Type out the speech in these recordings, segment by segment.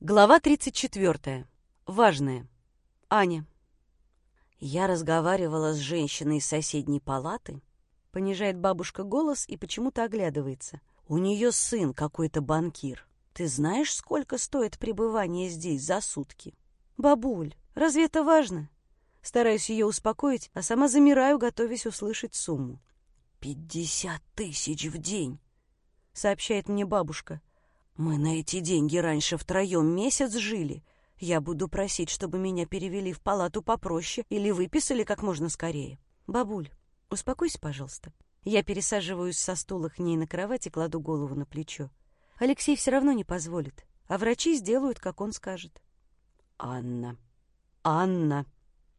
Глава 34. Важное. Аня. Я разговаривала с женщиной из соседней палаты. Понижает бабушка голос и почему-то оглядывается. У нее сын какой-то банкир. Ты знаешь, сколько стоит пребывание здесь за сутки? Бабуль, разве это важно? Стараюсь ее успокоить, а сама замираю, готовясь услышать сумму. «Пятьдесят тысяч в день!» — сообщает мне бабушка. Мы на эти деньги раньше втроем месяц жили. Я буду просить, чтобы меня перевели в палату попроще или выписали как можно скорее. Бабуль, успокойся, пожалуйста. Я пересаживаюсь со стула к ней на кровать и кладу голову на плечо. Алексей все равно не позволит, а врачи сделают, как он скажет. Анна. Анна.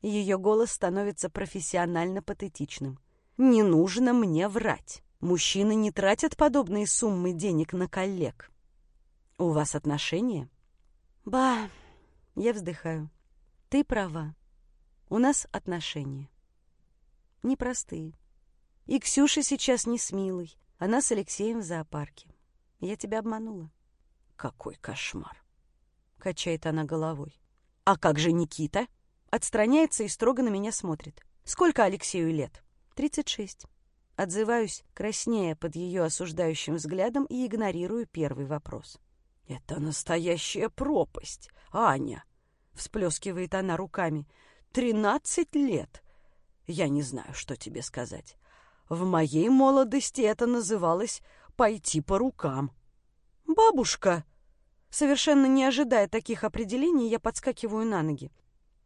Ее голос становится профессионально патетичным. Не нужно мне врать. Мужчины не тратят подобные суммы денег на коллег. «У вас отношения?» «Ба!» — я вздыхаю. «Ты права. У нас отношения. Непростые. И Ксюша сейчас не с Милой. Она с Алексеем в зоопарке. Я тебя обманула». «Какой кошмар!» — качает она головой. «А как же Никита?» Отстраняется и строго на меня смотрит. «Сколько Алексею лет?» «Тридцать шесть». Отзываюсь, краснея под ее осуждающим взглядом и игнорирую первый вопрос. «Это настоящая пропасть, Аня!» — всплескивает она руками. «Тринадцать лет! Я не знаю, что тебе сказать. В моей молодости это называлось «пойти по рукам». «Бабушка!» Совершенно не ожидая таких определений, я подскакиваю на ноги.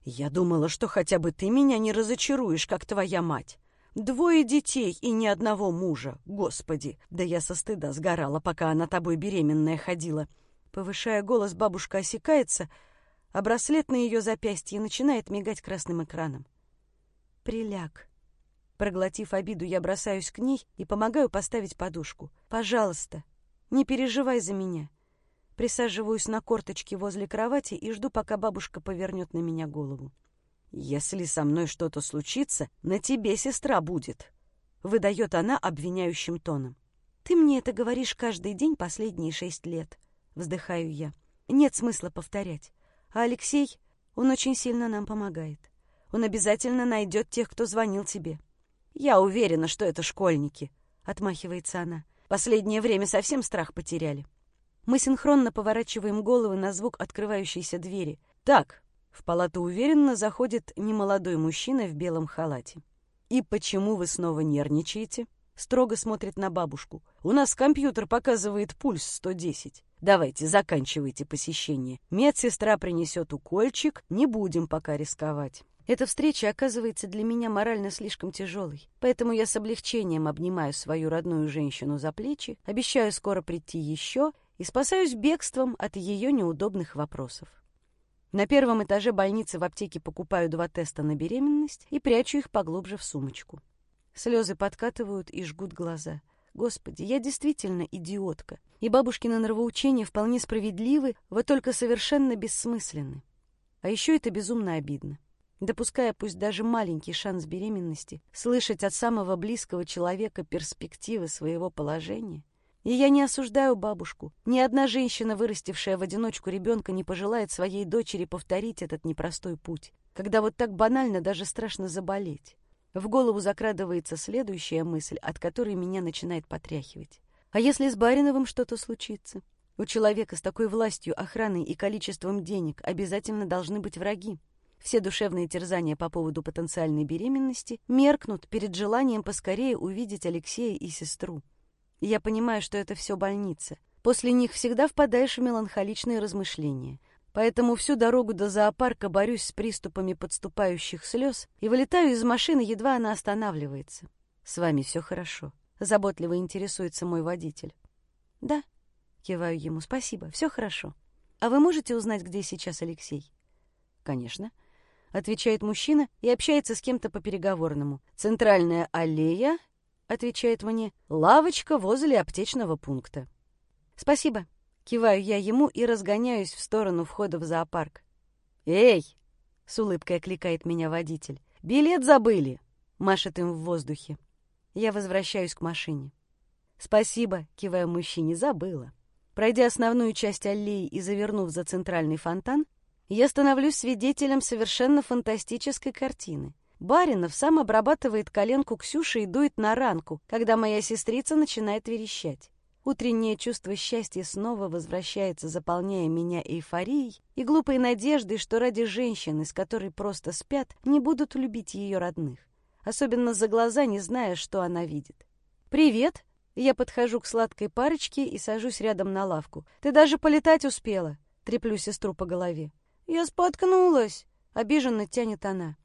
«Я думала, что хотя бы ты меня не разочаруешь, как твоя мать. Двое детей и ни одного мужа. Господи, да я со стыда сгорала, пока она тобой беременная ходила. Повышая голос, бабушка осекается, а браслет на ее запястье начинает мигать красным экраном. «Приляг». Проглотив обиду, я бросаюсь к ней и помогаю поставить подушку. «Пожалуйста, не переживай за меня». Присаживаюсь на корточки возле кровати и жду, пока бабушка повернет на меня голову. «Если со мной что-то случится, на тебе сестра будет», — выдает она обвиняющим тоном. «Ты мне это говоришь каждый день последние шесть лет», Вздыхаю я. Нет смысла повторять. А Алексей, он очень сильно нам помогает. Он обязательно найдет тех, кто звонил тебе. Я уверена, что это школьники, отмахивается она. Последнее время совсем страх потеряли. Мы синхронно поворачиваем головы на звук открывающейся двери. Так, в палату уверенно заходит немолодой мужчина в белом халате. «И почему вы снова нервничаете?» Строго смотрит на бабушку. «У нас компьютер показывает пульс 110. Давайте, заканчивайте посещение. Медсестра принесет укольчик, не будем пока рисковать. Эта встреча оказывается для меня морально слишком тяжелой, поэтому я с облегчением обнимаю свою родную женщину за плечи, обещаю скоро прийти еще и спасаюсь бегством от ее неудобных вопросов. На первом этаже больницы в аптеке покупаю два теста на беременность и прячу их поглубже в сумочку. Слезы подкатывают и жгут глаза. Господи, я действительно идиотка. И бабушкины нравоучения вполне справедливы, вот только совершенно бессмысленны. А еще это безумно обидно. Допуская пусть даже маленький шанс беременности, слышать от самого близкого человека перспективы своего положения. И я не осуждаю бабушку. Ни одна женщина, вырастившая в одиночку ребенка, не пожелает своей дочери повторить этот непростой путь, когда вот так банально даже страшно заболеть. В голову закрадывается следующая мысль, от которой меня начинает потряхивать. А если с Бариновым что-то случится? У человека с такой властью, охраной и количеством денег обязательно должны быть враги. Все душевные терзания по поводу потенциальной беременности меркнут перед желанием поскорее увидеть Алексея и сестру. Я понимаю, что это все больница. После них всегда впадаешь в меланхоличные размышления — Поэтому всю дорогу до зоопарка борюсь с приступами подступающих слез и вылетаю из машины, едва она останавливается. «С вами все хорошо», — заботливо интересуется мой водитель. «Да», — киваю ему, — «спасибо, все хорошо. А вы можете узнать, где сейчас Алексей?» «Конечно», — отвечает мужчина и общается с кем-то по переговорному. «Центральная аллея», — отвечает мне, — «лавочка возле аптечного пункта». «Спасибо», Киваю я ему и разгоняюсь в сторону входа в зоопарк. «Эй!» — с улыбкой окликает меня водитель. «Билет забыли!» — машет им в воздухе. Я возвращаюсь к машине. «Спасибо!» — киваю мужчине. «Забыла!» Пройдя основную часть аллеи и завернув за центральный фонтан, я становлюсь свидетелем совершенно фантастической картины. Баринов сам обрабатывает коленку Ксюши и дует на ранку, когда моя сестрица начинает верещать. Утреннее чувство счастья снова возвращается, заполняя меня эйфорией и глупой надеждой, что ради женщины, с которой просто спят, не будут любить ее родных. Особенно за глаза, не зная, что она видит. «Привет!» Я подхожу к сладкой парочке и сажусь рядом на лавку. «Ты даже полетать успела!» Треплю сестру по голове. «Я споткнулась!» — обиженно тянет она.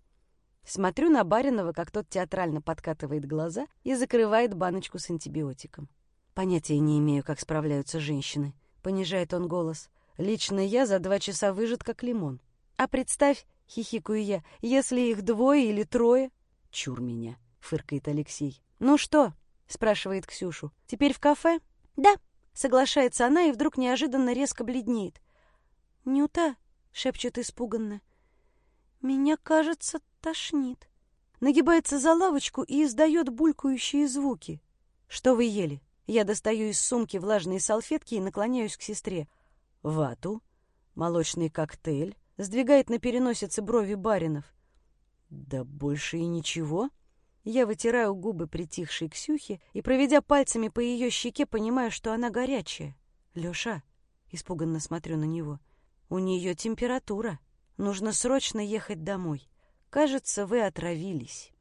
Смотрю на Баринова, как тот театрально подкатывает глаза и закрывает баночку с антибиотиком. Понятия не имею, как справляются женщины. Понижает он голос. Лично я за два часа выжат, как лимон. А представь, хихикаю я, если их двое или трое. Чур меня, фыркает Алексей. Ну что? спрашивает Ксюшу. Теперь в кафе? Да, соглашается она и вдруг неожиданно резко бледнеет. Нюта, шепчет испуганно. Меня, кажется, тошнит. Нагибается за лавочку и издает булькающие звуки. Что вы ели? Я достаю из сумки влажные салфетки и наклоняюсь к сестре. Вату, молочный коктейль, сдвигает на переносице брови баринов. Да больше и ничего. Я вытираю губы притихшей Ксюхи и, проведя пальцами по ее щеке, понимаю, что она горячая. Леша, испуганно смотрю на него, у нее температура. Нужно срочно ехать домой. Кажется, вы отравились.